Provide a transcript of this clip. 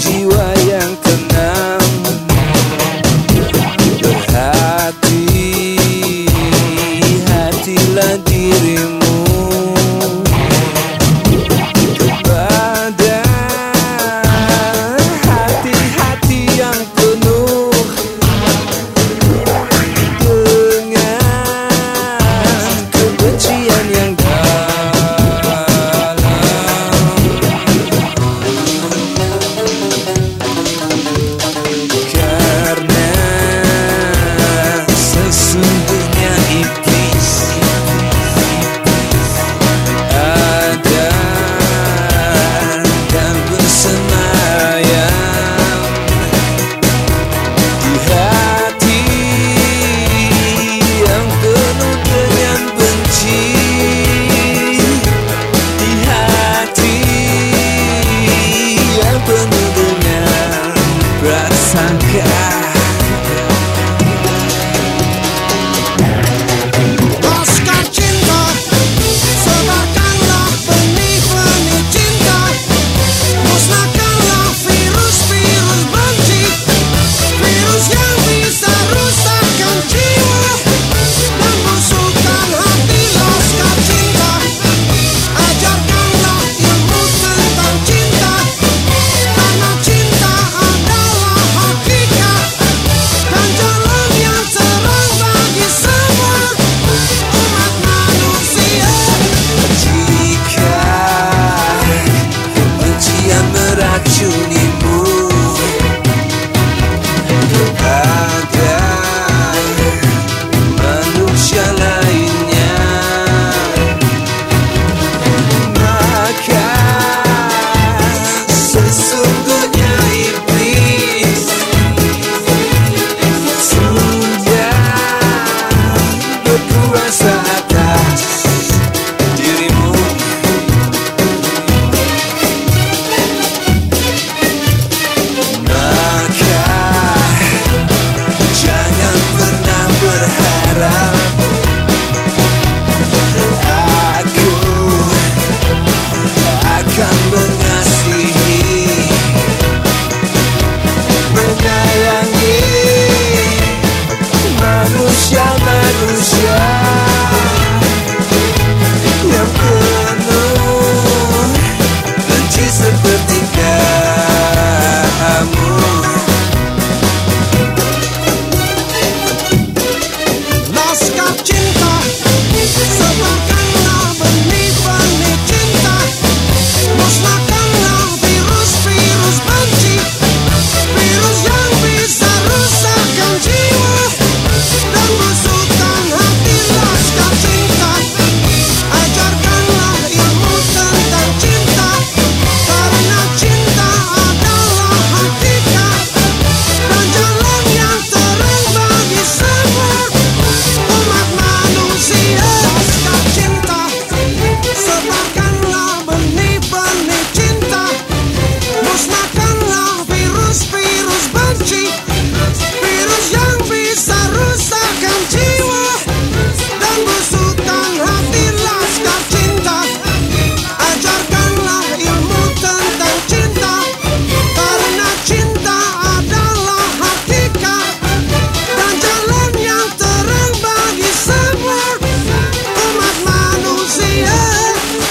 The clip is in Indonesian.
jiwa yang tenang. Berhati-hatilah